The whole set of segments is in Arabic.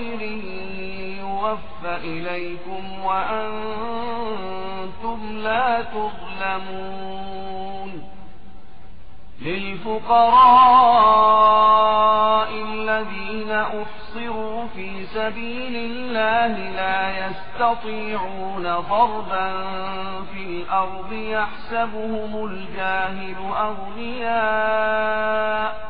خير يوفى إليكم وأنتم لا تظلمون. للفقراء الذين أحصروا في سبيل الله لا يستطيعون ضربا في الأرض يحسبهم الجاهل أغنياء.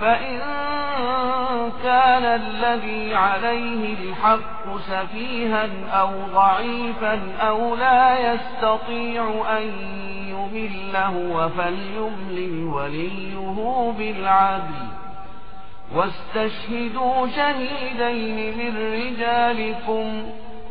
فإن كان الذي عليه الحق سفيها أو ضعيفا أو لا يستطيع أن يمله فليملل وليه بالعدل واستشهدوا شهيدين من رجالكم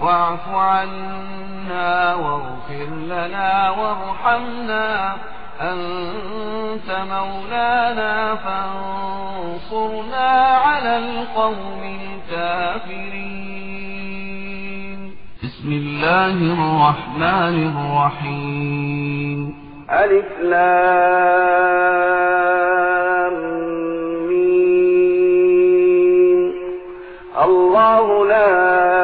واعف عنا واغفر لنا وارحمنا. أنت مولانا فانصرنا على القوم الكافرين. بسم الله الرحمن الرحيم. ألف لام مين الله لا إله إلا هو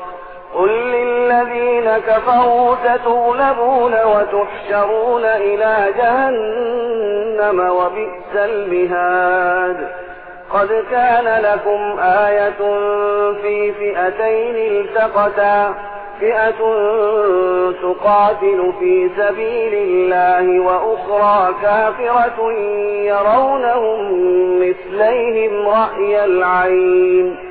قل للذين كفروا ستغلبون وتحشرون إلى جهنم وبئس المهاد. قد كان لكم آية في فئتين التقتا. فئة تقاتل في سبيل الله وأخرى كافرة يرونهم مثليهم رأي العين.